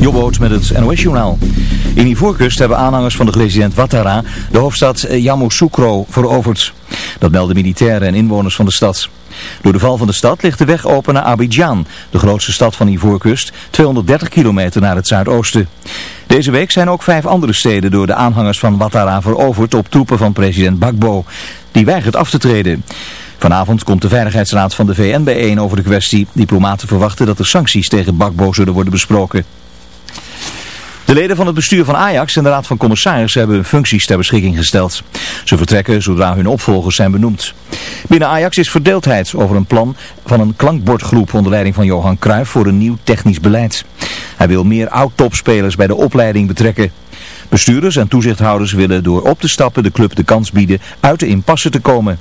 Jobboot met het NOS-journaal. In Ivoorkust hebben aanhangers van de president Ouattara de hoofdstad Yamoussoukro veroverd. Dat melden militairen en inwoners van de stad. Door de val van de stad ligt de weg open naar Abidjan, de grootste stad van Ivoorkust, 230 kilometer naar het zuidoosten. Deze week zijn ook vijf andere steden door de aanhangers van Ouattara veroverd op troepen van president Bagbo. Die weigert af te treden. Vanavond komt de Veiligheidsraad van de VN bijeen over de kwestie. Diplomaten verwachten dat er sancties tegen Bakbo zullen worden besproken. De leden van het bestuur van Ajax en de Raad van Commissarissen hebben hun functies ter beschikking gesteld. Ze vertrekken zodra hun opvolgers zijn benoemd. Binnen Ajax is verdeeldheid over een plan van een klankbordgroep onder leiding van Johan Cruijff voor een nieuw technisch beleid. Hij wil meer oud-topspelers bij de opleiding betrekken. Bestuurders en toezichthouders willen door op te stappen de club de kans bieden uit de impasse te komen.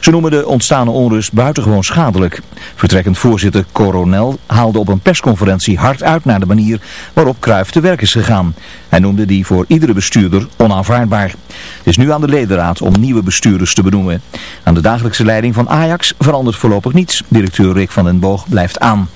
Ze noemen de ontstane onrust buitengewoon schadelijk. Vertrekkend voorzitter Coronel haalde op een persconferentie hard uit naar de manier waarop Cruijff te werk is gegaan. Hij noemde die voor iedere bestuurder onaanvaardbaar. Het is nu aan de ledenraad om nieuwe bestuurders te benoemen. Aan de dagelijkse leiding van Ajax verandert voorlopig niets. Directeur Rick van den Boog blijft aan.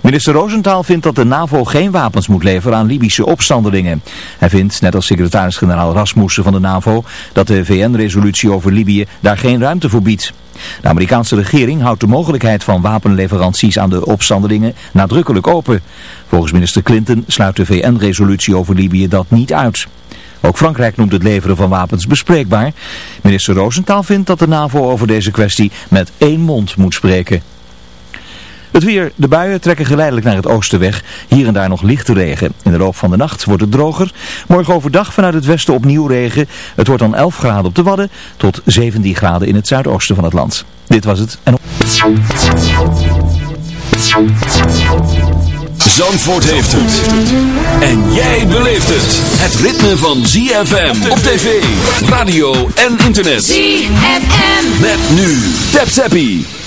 Minister Roosentaal vindt dat de NAVO geen wapens moet leveren aan Libische opstandelingen. Hij vindt, net als secretaris-generaal Rasmussen van de NAVO, dat de VN-resolutie over Libië daar geen ruimte voor biedt. De Amerikaanse regering houdt de mogelijkheid van wapenleveranties aan de opstandelingen nadrukkelijk open. Volgens minister Clinton sluit de VN-resolutie over Libië dat niet uit. Ook Frankrijk noemt het leveren van wapens bespreekbaar. Minister Roosentaal vindt dat de NAVO over deze kwestie met één mond moet spreken. Het weer. De buien trekken geleidelijk naar het oosten weg. Hier en daar nog lichte regen. In de loop van de nacht wordt het droger. Morgen overdag vanuit het westen opnieuw regen. Het wordt dan 11 graden op de Wadden tot 17 graden in het zuidoosten van het land. Dit was het. En... Zandvoort heeft het. En jij beleeft het. Het ritme van ZFM op tv, radio en internet. ZFM. Met nu. Tap Zappie.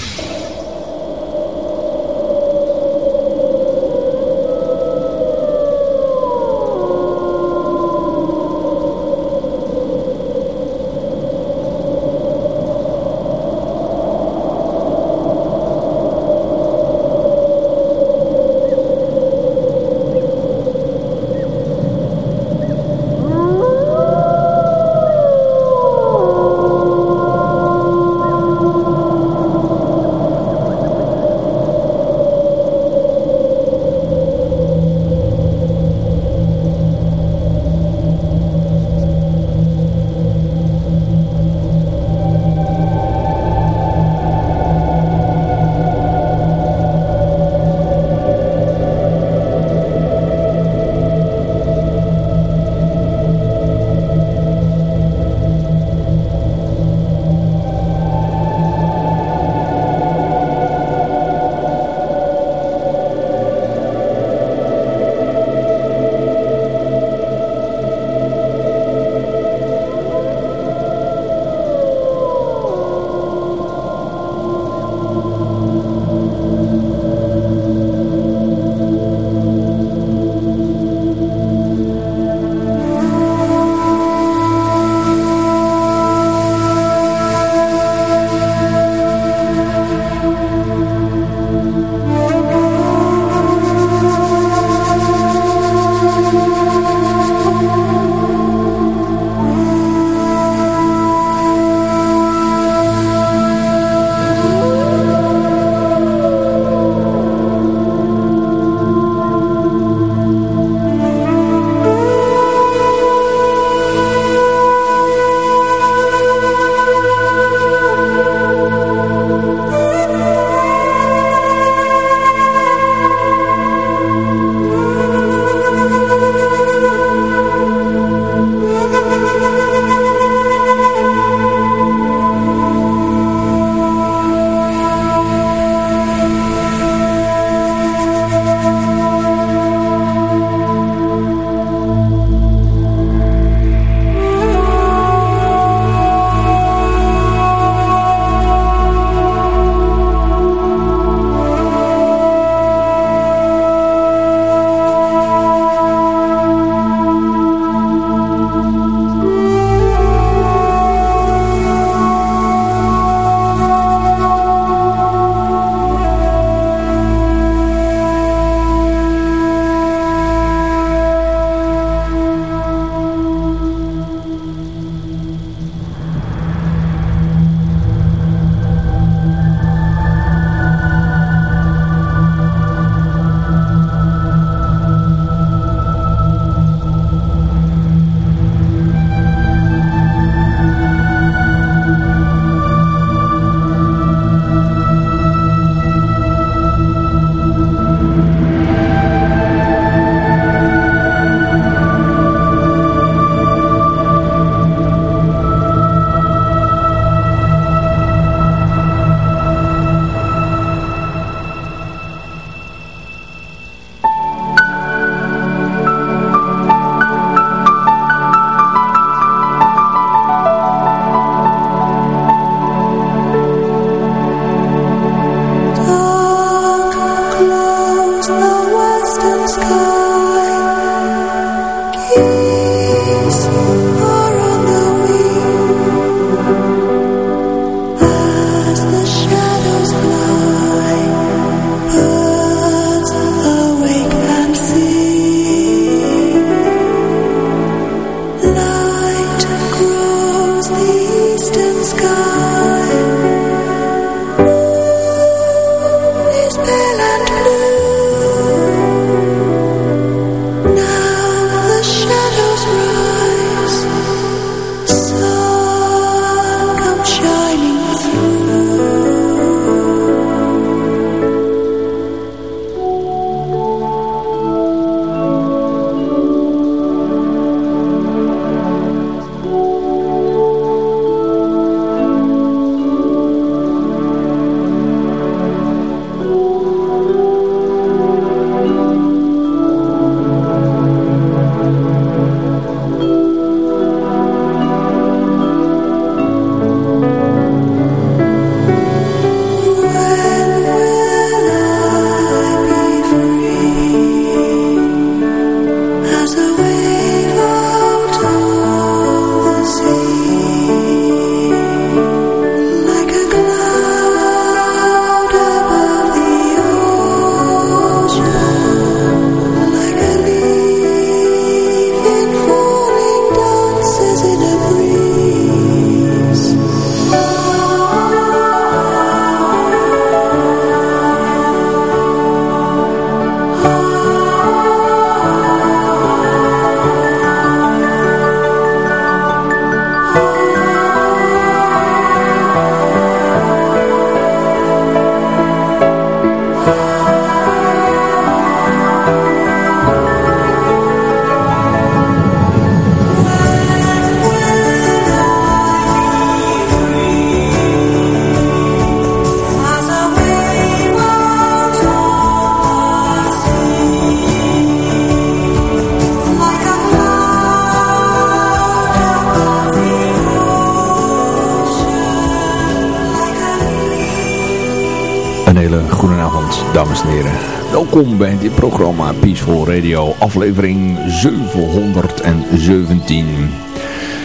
Welkom bij dit programma Peaceful Radio, aflevering 717.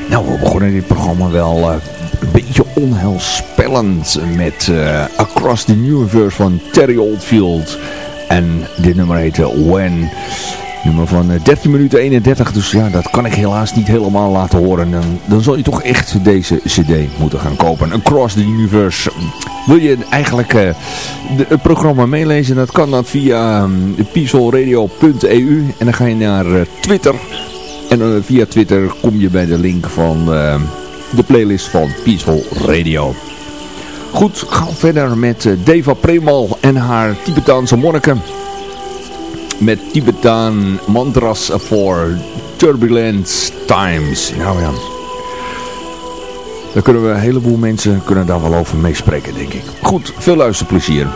Nou, we begonnen dit programma wel uh, een beetje onheilspellend met uh, Across the Universe van Terry Oldfield. En dit nummer heette When... Nummer van 13 eh, minuten 31, dus ja, dat kan ik helaas niet helemaal laten horen. Dan, dan zal je toch echt deze cd moeten gaan kopen. Across the Universe. Wil je eigenlijk uh, het programma meelezen? Dat kan dat via um, en dan ga je naar uh, Twitter. En uh, via Twitter kom je bij de link van de playlist van Peaceful Radio. Goed, gaan we verder met Deva Premal en haar Tibetaanse monniken met Tibetaan mantras voor turbulent times. Nou ja, daar kunnen we een heleboel mensen kunnen daar wel over meespreken, denk ik. Goed, veel luisterplezier.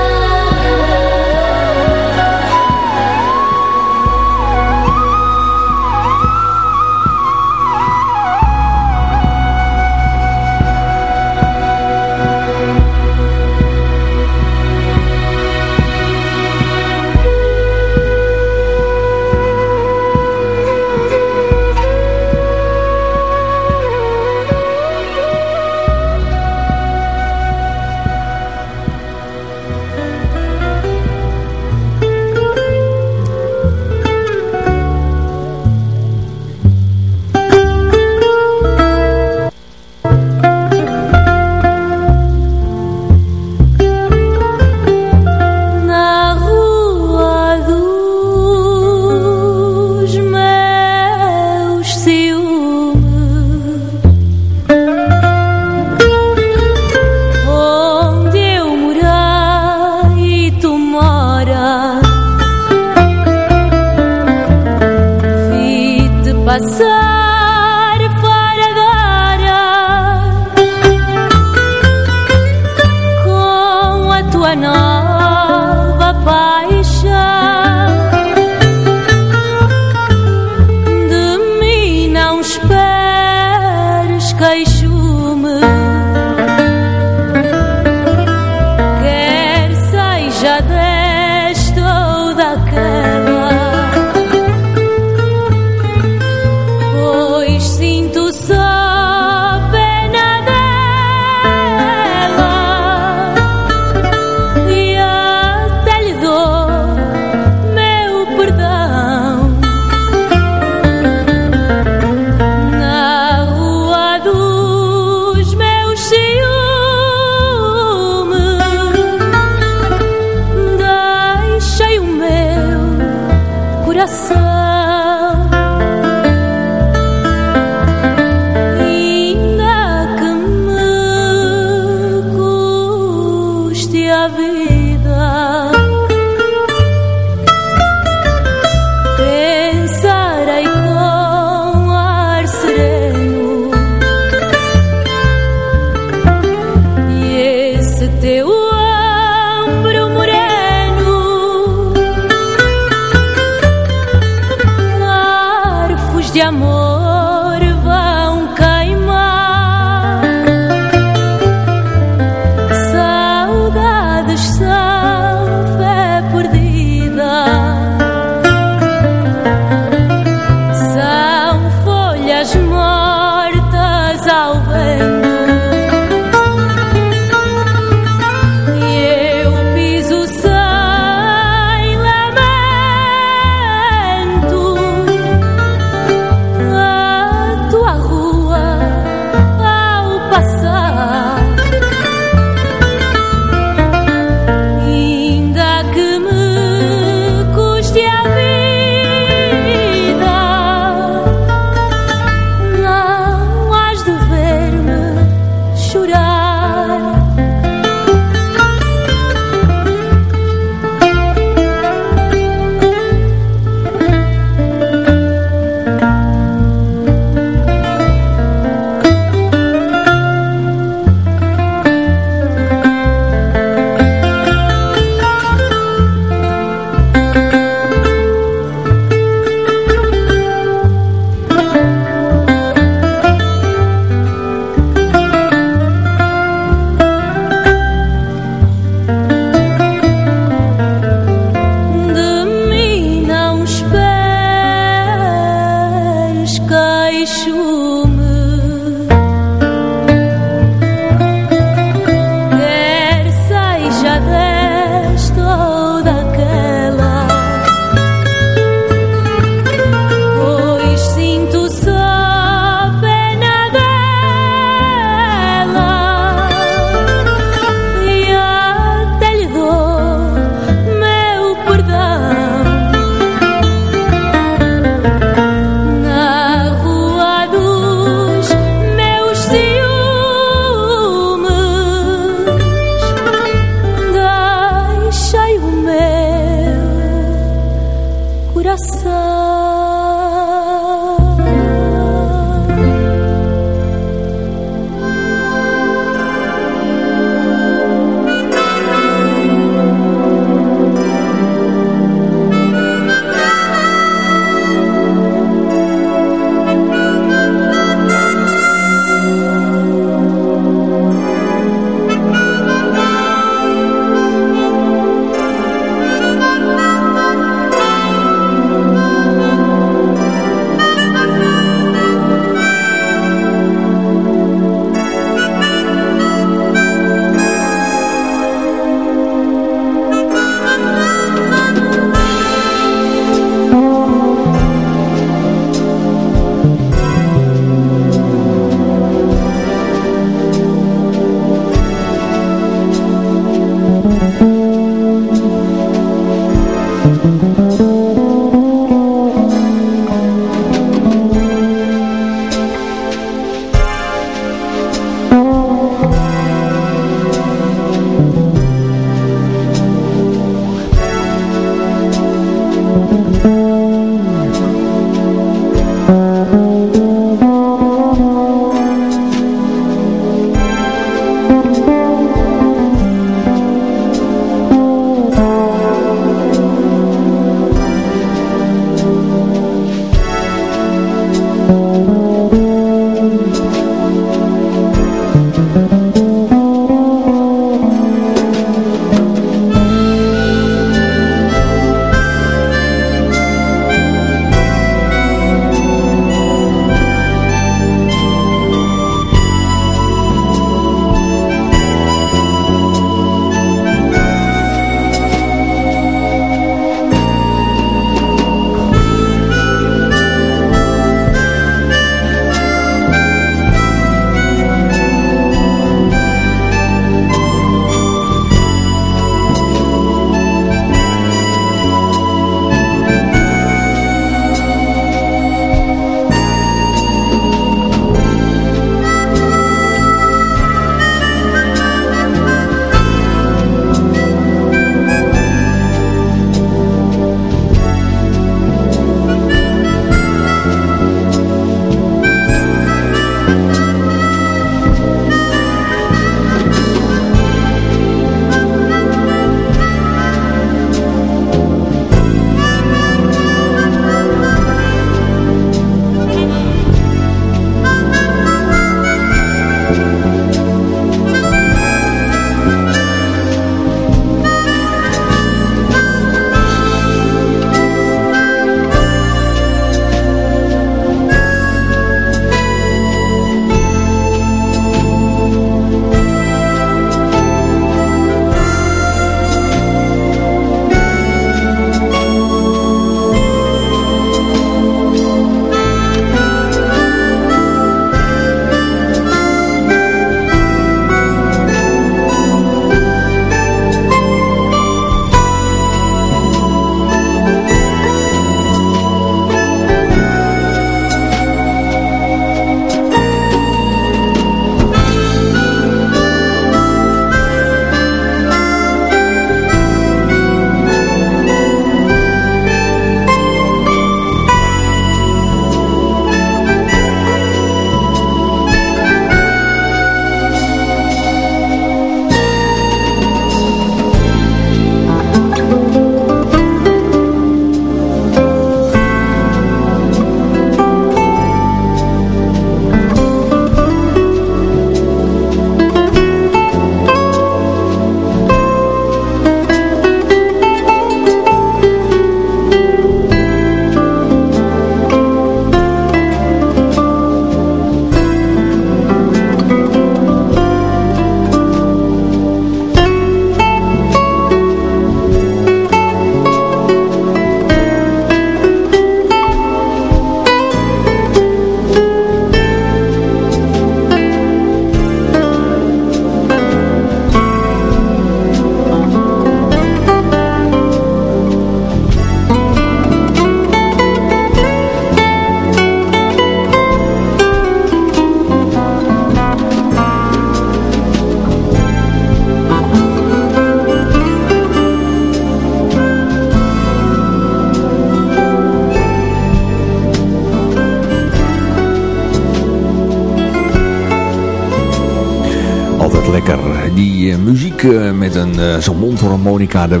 Een zo'n mondharmonica er,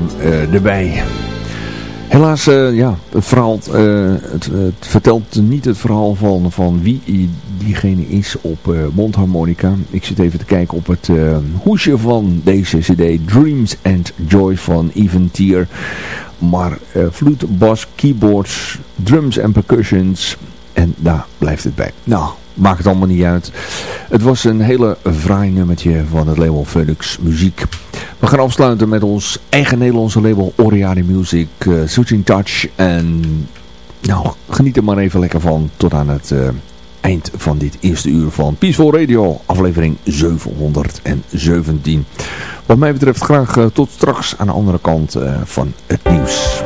erbij. Helaas, ja, het verhaal, het, het, vertelt niet het verhaal van, van wie diegene is op mondharmonica. Ik zit even te kijken op het hoesje van deze cd, Dreams and Joy van Even Tier. Maar vloed, bas, keyboards, drums en percussions en daar blijft het bij. Nou, maakt het allemaal niet uit. Het was een hele fraai nummertje van het label Phoenix Muziek. We gaan afsluiten met ons eigen Nederlandse label Oriane Music, uh, Touch. En nou, geniet er maar even lekker van tot aan het uh, eind van dit eerste uur van Peaceful Radio, aflevering 717. Wat mij betreft graag uh, tot straks aan de andere kant van het nieuws.